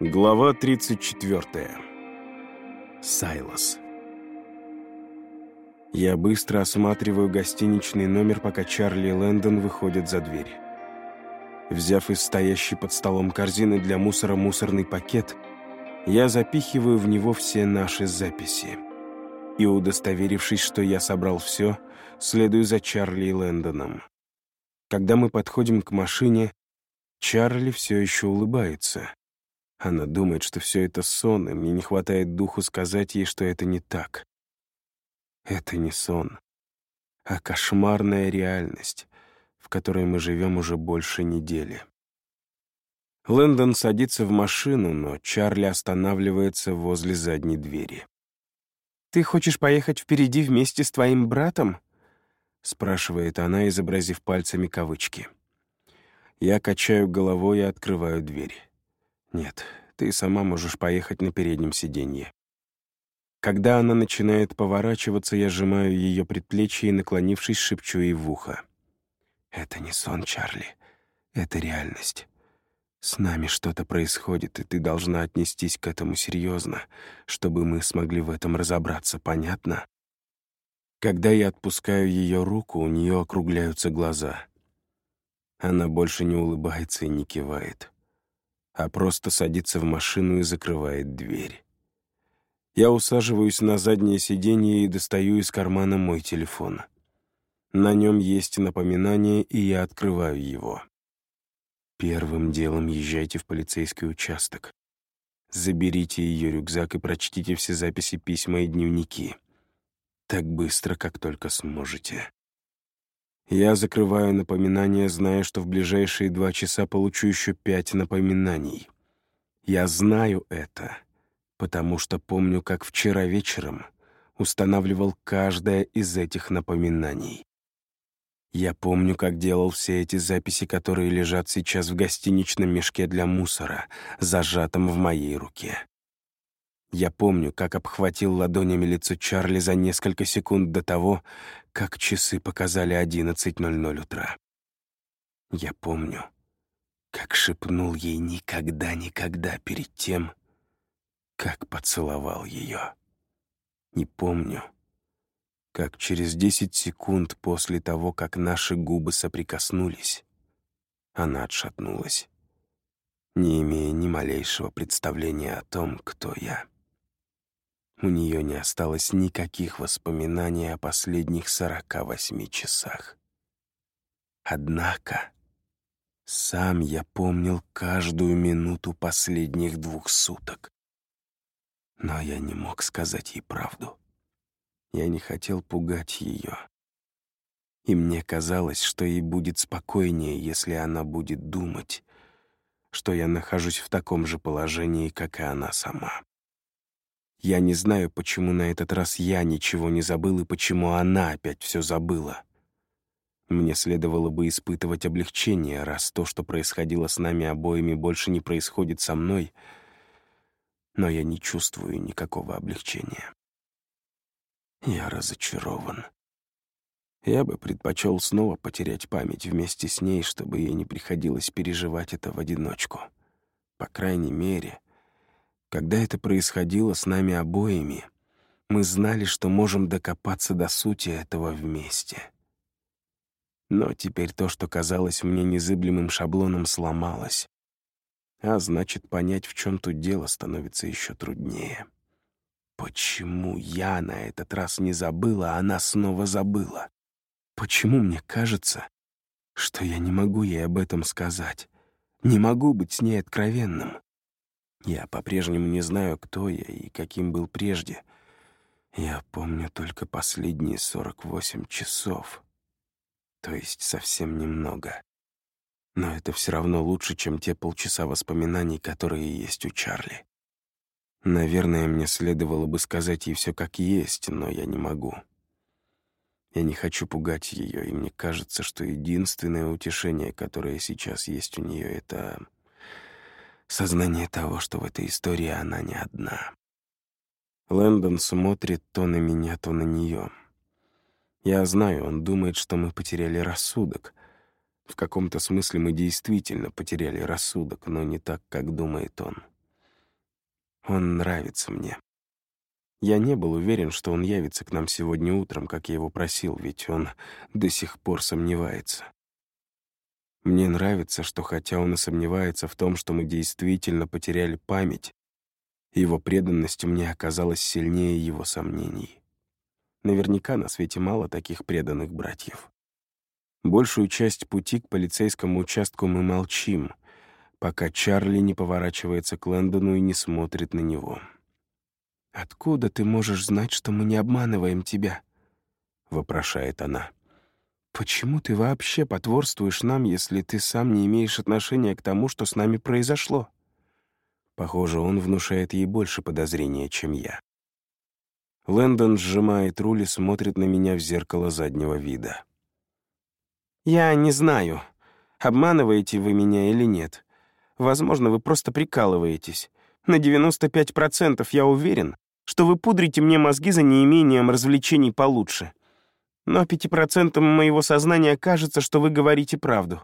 Глава 34. Сайлос. Я быстро осматриваю гостиничный номер, пока Чарли и Лэндон выходят за дверь. Взяв из стоящей под столом корзины для мусора мусорный пакет, я запихиваю в него все наши записи. И, удостоверившись, что я собрал все, следую за Чарли и Лэндоном. Когда мы подходим к машине, Чарли все еще улыбается. Она думает, что все это сон, и мне не хватает духу сказать ей, что это не так. Это не сон, а кошмарная реальность, в которой мы живем уже больше недели. Лэндон садится в машину, но Чарли останавливается возле задней двери. «Ты хочешь поехать впереди вместе с твоим братом?» — спрашивает она, изобразив пальцами кавычки. Я качаю головой и открываю дверь. Нет, ты сама можешь поехать на переднем сиденье. Когда она начинает поворачиваться, я сжимаю ее предплечье и, наклонившись, шепчу ей в ухо. «Это не сон, Чарли. Это реальность. С нами что-то происходит, и ты должна отнестись к этому серьезно, чтобы мы смогли в этом разобраться, понятно?» Когда я отпускаю ее руку, у нее округляются глаза. Она больше не улыбается и не кивает а просто садится в машину и закрывает дверь. Я усаживаюсь на заднее сиденье и достаю из кармана мой телефон. На нем есть напоминание, и я открываю его. Первым делом езжайте в полицейский участок. Заберите ее рюкзак и прочтите все записи письма и дневники. Так быстро, как только сможете. Я закрываю напоминания, зная, что в ближайшие два часа получу еще пять напоминаний. Я знаю это, потому что помню, как вчера вечером устанавливал каждое из этих напоминаний. Я помню, как делал все эти записи, которые лежат сейчас в гостиничном мешке для мусора, зажатом в моей руке. Я помню, как обхватил ладонями лицо Чарли за несколько секунд до того, как часы показали 11.00 утра. Я помню, как шепнул ей «никогда-никогда» перед тем, как поцеловал ее. Не помню, как через 10 секунд после того, как наши губы соприкоснулись, она отшатнулась, не имея ни малейшего представления о том, кто я. У нее не осталось никаких воспоминаний о последних сорока восьми часах. Однако сам я помнил каждую минуту последних двух суток. Но я не мог сказать ей правду. Я не хотел пугать ее. И мне казалось, что ей будет спокойнее, если она будет думать, что я нахожусь в таком же положении, как и она сама. Я не знаю, почему на этот раз я ничего не забыл и почему она опять все забыла. Мне следовало бы испытывать облегчение, раз то, что происходило с нами обоими, больше не происходит со мной, но я не чувствую никакого облегчения. Я разочарован. Я бы предпочел снова потерять память вместе с ней, чтобы ей не приходилось переживать это в одиночку. По крайней мере, когда это происходило с нами обоими, мы знали, что можем докопаться до сути этого вместе. Но теперь то, что казалось мне незыблемым шаблоном, сломалось. А значит, понять, в чем тут дело, становится еще труднее. Почему я на этот раз не забыла, а она снова забыла? Почему мне кажется, что я не могу ей об этом сказать? Не могу быть с ней откровенным? Я по-прежнему не знаю, кто я и каким был прежде. Я помню только последние 48 часов. То есть совсем немного. Но это все равно лучше, чем те полчаса воспоминаний, которые есть у Чарли. Наверное, мне следовало бы сказать ей все как есть, но я не могу. Я не хочу пугать ее, и мне кажется, что единственное утешение, которое сейчас есть у нее, это Сознание того, что в этой истории она не одна. Лэндон смотрит то на меня, то на нее. Я знаю, он думает, что мы потеряли рассудок. В каком-то смысле мы действительно потеряли рассудок, но не так, как думает он. Он нравится мне. Я не был уверен, что он явится к нам сегодня утром, как я его просил, ведь он до сих пор сомневается. Мне нравится, что хотя он и сомневается в том, что мы действительно потеряли память, его преданность мне оказалась сильнее его сомнений. Наверняка на свете мало таких преданных братьев. Большую часть пути к полицейскому участку мы молчим, пока Чарли не поворачивается к Лэндону и не смотрит на него. «Откуда ты можешь знать, что мы не обманываем тебя?» — вопрошает она. «Почему ты вообще потворствуешь нам, если ты сам не имеешь отношения к тому, что с нами произошло?» Похоже, он внушает ей больше подозрения, чем я. Лэндон сжимает руль и смотрит на меня в зеркало заднего вида. «Я не знаю, обманываете вы меня или нет. Возможно, вы просто прикалываетесь. На 95% я уверен, что вы пудрите мне мозги за неимением развлечений получше. Но 5% моего сознания кажется, что вы говорите правду.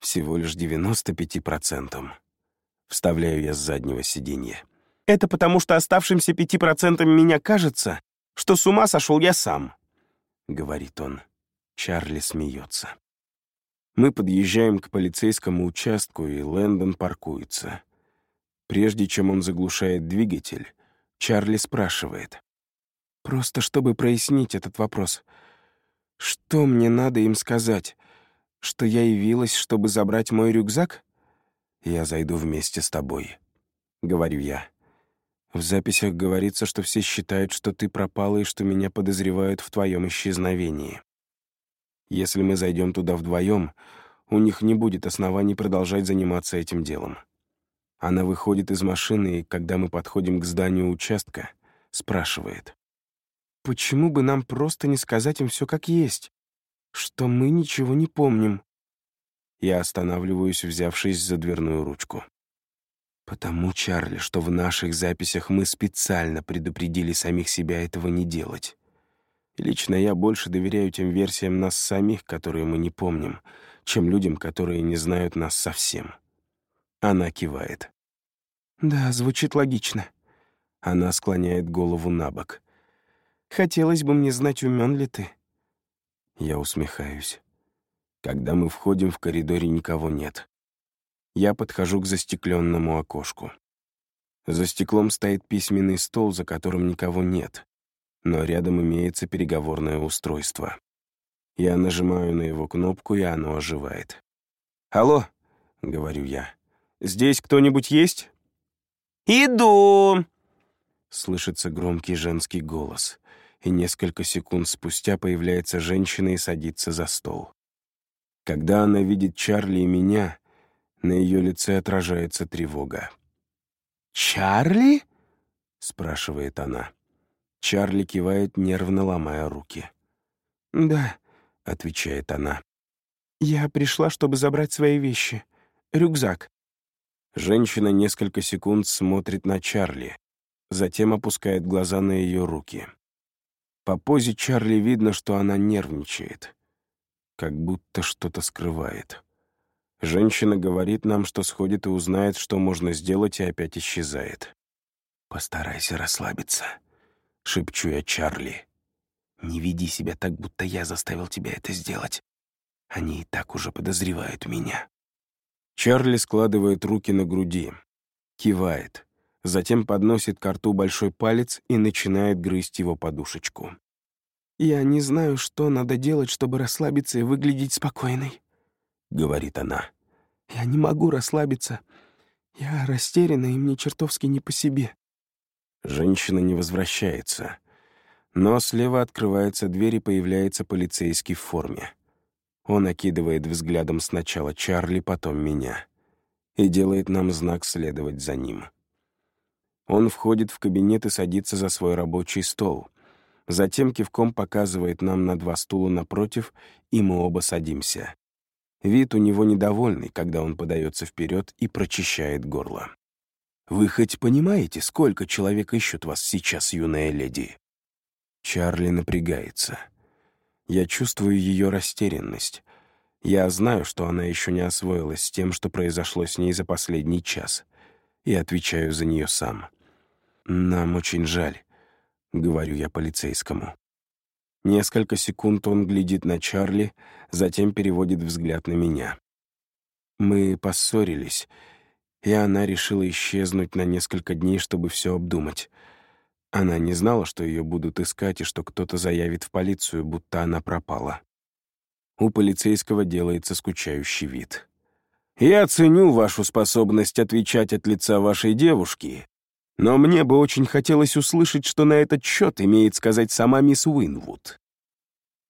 Всего лишь 95%. Вставляю я с заднего сиденья. Это потому, что оставшимся 5% меня кажется, что с ума сошел я сам, — говорит он. Чарли смеется. Мы подъезжаем к полицейскому участку, и Лэндон паркуется. Прежде чем он заглушает двигатель, Чарли спрашивает. «Просто чтобы прояснить этот вопрос. Что мне надо им сказать? Что я явилась, чтобы забрать мой рюкзак?» «Я зайду вместе с тобой», — говорю я. В записях говорится, что все считают, что ты пропала и что меня подозревают в твоем исчезновении. Если мы зайдем туда вдвоем, у них не будет оснований продолжать заниматься этим делом. Она выходит из машины, и когда мы подходим к зданию участка, спрашивает. «Почему бы нам просто не сказать им все как есть? Что мы ничего не помним?» Я останавливаюсь, взявшись за дверную ручку. Потому, Чарли, что в наших записях мы специально предупредили самих себя этого не делать. Лично я больше доверяю тем версиям нас самих, которые мы не помним, чем людям, которые не знают нас совсем. Она кивает. «Да, звучит логично». Она склоняет голову на бок. «Хотелось бы мне знать, умен ли ты». Я усмехаюсь. Когда мы входим, в коридоре никого нет. Я подхожу к застекленному окошку. За стеклом стоит письменный стол, за которым никого нет, но рядом имеется переговорное устройство. Я нажимаю на его кнопку, и оно оживает. «Алло», — говорю я, — «здесь кто-нибудь есть?» «Иду!» Слышится громкий женский голос, и несколько секунд спустя появляется женщина и садится за стол. Когда она видит Чарли и меня, на ее лице отражается тревога. «Чарли?» — спрашивает она. Чарли кивает, нервно ломая руки. «Да», — отвечает она. «Я пришла, чтобы забрать свои вещи. Рюкзак». Женщина несколько секунд смотрит на Чарли, затем опускает глаза на ее руки. По позе Чарли видно, что она нервничает как будто что-то скрывает. Женщина говорит нам, что сходит и узнает, что можно сделать, и опять исчезает. «Постарайся расслабиться», — шепчу я Чарли. «Не веди себя так, будто я заставил тебя это сделать. Они и так уже подозревают меня». Чарли складывает руки на груди, кивает, затем подносит к рту большой палец и начинает грызть его подушечку. «Я не знаю, что надо делать, чтобы расслабиться и выглядеть спокойной», — говорит она. «Я не могу расслабиться. Я растеряна, и мне чертовски не по себе». Женщина не возвращается. Но слева открывается дверь, и появляется полицейский в форме. Он окидывает взглядом сначала Чарли, потом меня. И делает нам знак следовать за ним. Он входит в кабинет и садится за свой рабочий стол — Затем кивком показывает нам на два стула напротив, и мы оба садимся. Вид у него недовольный, когда он подается вперед и прочищает горло. «Вы хоть понимаете, сколько человек ищут вас сейчас, юная леди?» Чарли напрягается. Я чувствую ее растерянность. Я знаю, что она еще не освоилась с тем, что произошло с ней за последний час, и отвечаю за нее сам. «Нам очень жаль», — говорю я полицейскому. Несколько секунд он глядит на Чарли, затем переводит взгляд на меня. Мы поссорились, и она решила исчезнуть на несколько дней, чтобы все обдумать. Она не знала, что ее будут искать и что кто-то заявит в полицию, будто она пропала. У полицейского делается скучающий вид. «Я ценю вашу способность отвечать от лица вашей девушки, но мне бы очень хотелось услышать, что на этот счет имеет сказать сама мисс Уинвуд».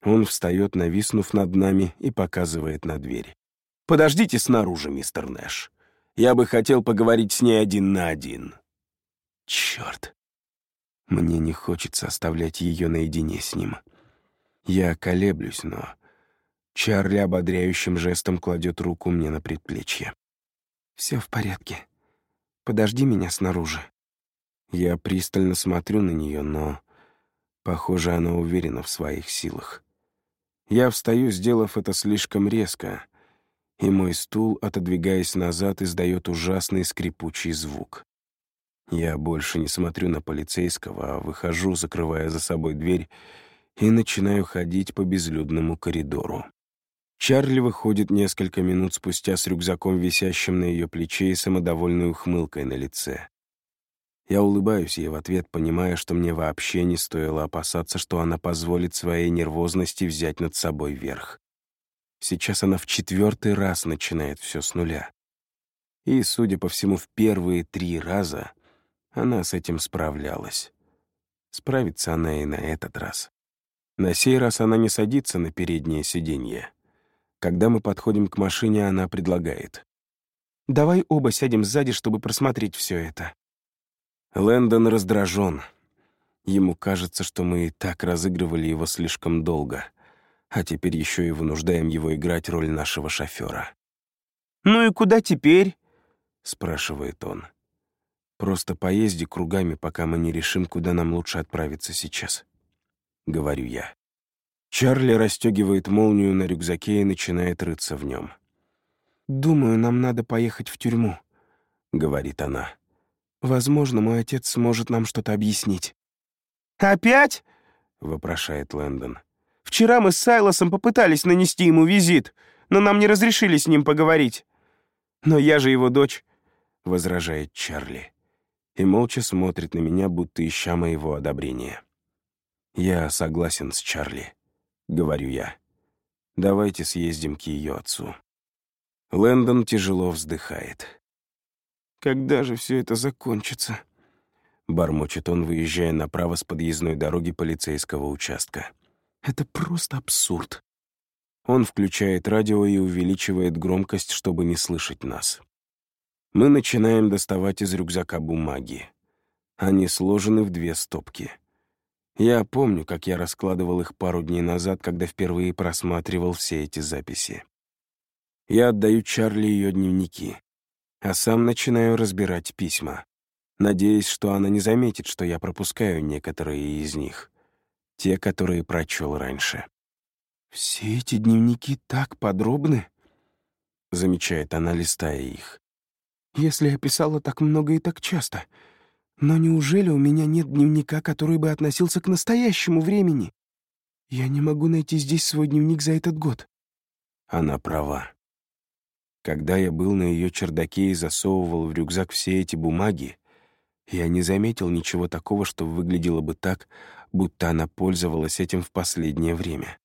Он встает, нависнув над нами, и показывает на дверь. «Подождите снаружи, мистер Нэш. Я бы хотел поговорить с ней один на один». Черт. Мне не хочется оставлять ее наедине с ним. Я колеблюсь, но... Чарли ободряющим жестом кладет руку мне на предплечье. «Все в порядке. Подожди меня снаружи». Я пристально смотрю на нее, но, похоже, она уверена в своих силах. Я встаю, сделав это слишком резко, и мой стул, отодвигаясь назад, издает ужасный скрипучий звук. Я больше не смотрю на полицейского, а выхожу, закрывая за собой дверь, и начинаю ходить по безлюдному коридору. Чарли выходит несколько минут спустя с рюкзаком, висящим на ее плече, и самодовольной ухмылкой на лице. Я улыбаюсь ей в ответ, понимая, что мне вообще не стоило опасаться, что она позволит своей нервозности взять над собой верх. Сейчас она в четвертый раз начинает все с нуля. И, судя по всему, в первые три раза она с этим справлялась. Справится она и на этот раз. На сей раз она не садится на переднее сиденье. Когда мы подходим к машине, она предлагает. «Давай оба сядем сзади, чтобы просмотреть все это». Лэндон раздражен. Ему кажется, что мы и так разыгрывали его слишком долго, а теперь еще и вынуждаем его играть роль нашего шофера. «Ну и куда теперь?» — спрашивает он. «Просто поезди кругами, пока мы не решим, куда нам лучше отправиться сейчас», — говорю я. Чарли расстегивает молнию на рюкзаке и начинает рыться в нем. «Думаю, нам надо поехать в тюрьму», — говорит она. Возможно, мой отец сможет нам что-то объяснить». «Опять?» — вопрошает Лэндон. «Вчера мы с Сайлосом попытались нанести ему визит, но нам не разрешили с ним поговорить. Но я же его дочь», — возражает Чарли. И молча смотрит на меня, будто ища моего одобрения. «Я согласен с Чарли», — говорю я. «Давайте съездим к ее отцу». Лэндон тяжело вздыхает. Когда же все это закончится?» Бормочет он, выезжая направо с подъездной дороги полицейского участка. «Это просто абсурд». Он включает радио и увеличивает громкость, чтобы не слышать нас. Мы начинаем доставать из рюкзака бумаги. Они сложены в две стопки. Я помню, как я раскладывал их пару дней назад, когда впервые просматривал все эти записи. Я отдаю Чарли ее дневники а сам начинаю разбирать письма, надеясь, что она не заметит, что я пропускаю некоторые из них, те, которые прочел раньше. «Все эти дневники так подробны», — замечает она, листая их. «Если я писала так много и так часто, но неужели у меня нет дневника, который бы относился к настоящему времени? Я не могу найти здесь свой дневник за этот год». Она права. Когда я был на ее чердаке и засовывал в рюкзак все эти бумаги, я не заметил ничего такого, что выглядело бы так, будто она пользовалась этим в последнее время.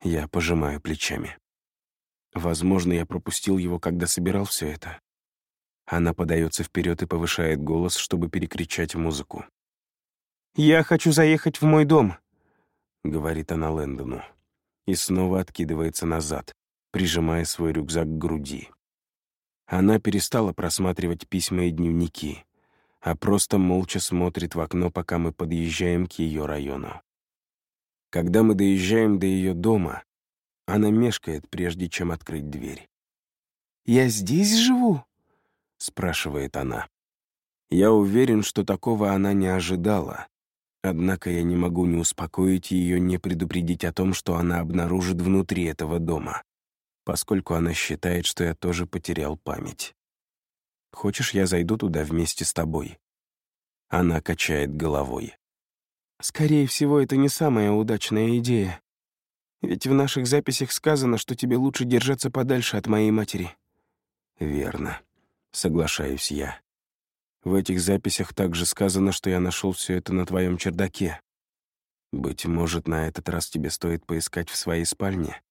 Я пожимаю плечами. Возможно, я пропустил его, когда собирал все это. Она подается вперед и повышает голос, чтобы перекричать музыку. «Я хочу заехать в мой дом», — говорит она Лэндону, и снова откидывается назад прижимая свой рюкзак к груди. Она перестала просматривать письма и дневники, а просто молча смотрит в окно, пока мы подъезжаем к ее району. Когда мы доезжаем до ее дома, она мешкает, прежде чем открыть дверь. «Я здесь живу?» — спрашивает она. Я уверен, что такого она не ожидала, однако я не могу не успокоить ее, не предупредить о том, что она обнаружит внутри этого дома поскольку она считает, что я тоже потерял память. Хочешь, я зайду туда вместе с тобой? Она качает головой. «Скорее всего, это не самая удачная идея. Ведь в наших записях сказано, что тебе лучше держаться подальше от моей матери». «Верно. Соглашаюсь я. В этих записях также сказано, что я нашел все это на твоем чердаке. Быть может, на этот раз тебе стоит поискать в своей спальне.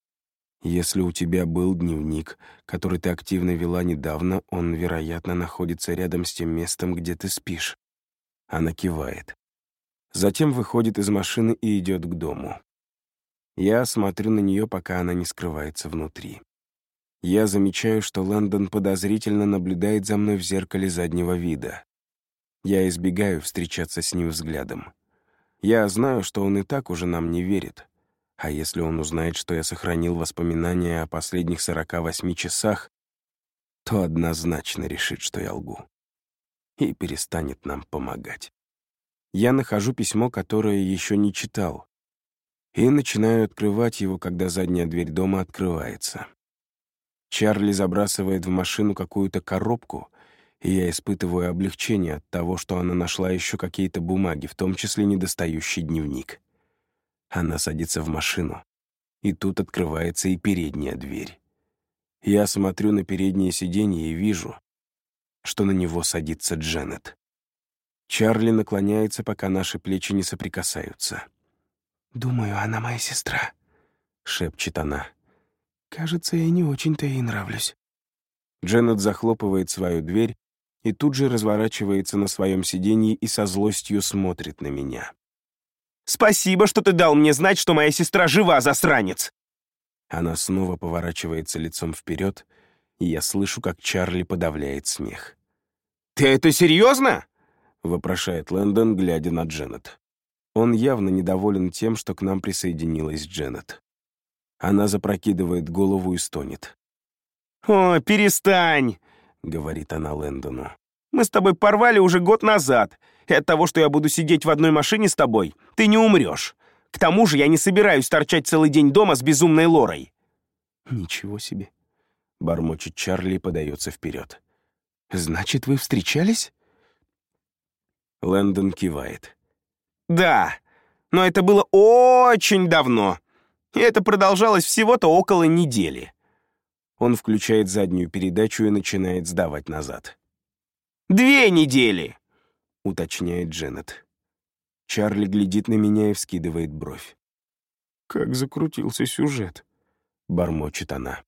Если у тебя был дневник, который ты активно вела недавно, он, вероятно, находится рядом с тем местом, где ты спишь. Она кивает. Затем выходит из машины и идет к дому. Я смотрю на нее, пока она не скрывается внутри. Я замечаю, что Лэндон подозрительно наблюдает за мной в зеркале заднего вида. Я избегаю встречаться с ним взглядом. Я знаю, что он и так уже нам не верит. А если он узнает, что я сохранил воспоминания о последних 48 часах, то однозначно решит, что я лгу и перестанет нам помогать. Я нахожу письмо, которое еще не читал, и начинаю открывать его, когда задняя дверь дома открывается. Чарли забрасывает в машину какую-то коробку, и я испытываю облегчение от того, что она нашла еще какие-то бумаги, в том числе недостающий дневник. Она садится в машину, и тут открывается и передняя дверь. Я смотрю на переднее сиденье и вижу, что на него садится Дженнет. Чарли наклоняется, пока наши плечи не соприкасаются. «Думаю, она моя сестра», — шепчет она. «Кажется, я не очень-то ей нравлюсь». Дженнет захлопывает свою дверь и тут же разворачивается на своем сиденье и со злостью смотрит на меня. «Спасибо, что ты дал мне знать, что моя сестра жива, засранец!» Она снова поворачивается лицом вперед и я слышу, как Чарли подавляет смех. «Ты это серьезно?» — вопрошает Лэндон, глядя на Дженнет. Он явно недоволен тем, что к нам присоединилась Дженнет. Она запрокидывает голову и стонет. «О, перестань!» — говорит она Лэндону. «Мы с тобой порвали уже год назад, и от того, что я буду сидеть в одной машине с тобой, ты не умрешь. К тому же я не собираюсь торчать целый день дома с безумной Лорой». «Ничего себе!» Бормочет Чарли и подается вперед. «Значит, вы встречались?» Лэндон кивает. «Да, но это было очень давно. И это продолжалось всего-то около недели». Он включает заднюю передачу и начинает сдавать назад. «Две недели!» — уточняет Дженнет. Чарли глядит на меня и вскидывает бровь. «Как закрутился сюжет», — бормочет она.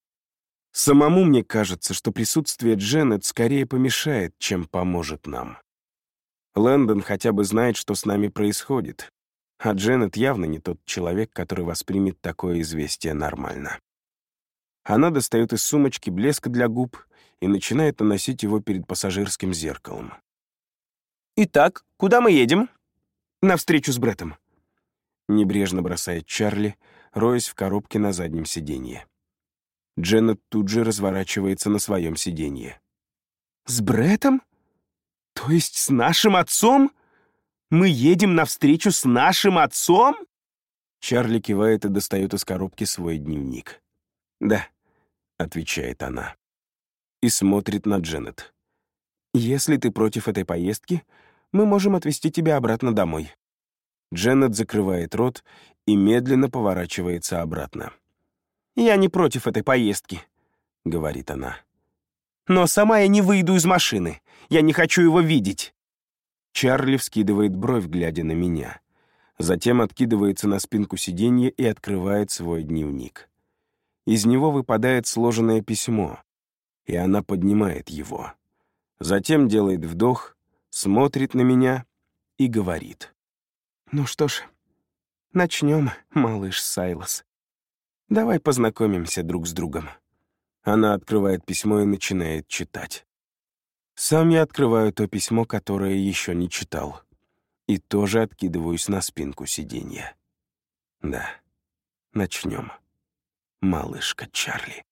Самому мне кажется, что присутствие Дженнет скорее помешает, чем поможет нам. Лэндон хотя бы знает, что с нами происходит, а Дженнет явно не тот человек, который воспримет такое известие нормально. Она достает из сумочки блеск для губ и начинает наносить его перед пассажирским зеркалом. «Итак, куда мы едем?» «На встречу с Бреттом», — небрежно бросает Чарли, роясь в коробке на заднем сиденье. Дженнет тут же разворачивается на своем сиденье. «С Бреттом? То есть с нашим отцом? Мы едем навстречу с нашим отцом?» Чарли кивает и достает из коробки свой дневник. «Да», — отвечает она. И смотрит на Дженнет. «Если ты против этой поездки, мы можем отвезти тебя обратно домой». Дженнет закрывает рот и медленно поворачивается обратно. «Я не против этой поездки», — говорит она. «Но сама я не выйду из машины. Я не хочу его видеть». Чарли вскидывает бровь, глядя на меня. Затем откидывается на спинку сиденья и открывает свой дневник. Из него выпадает сложенное письмо, и она поднимает его. Затем делает вдох, смотрит на меня и говорит. «Ну что ж, начнем, малыш Сайлос». Давай познакомимся друг с другом». Она открывает письмо и начинает читать. Сам я открываю то письмо, которое еще не читал, и тоже откидываюсь на спинку сиденья. Да, начнем. Малышка Чарли.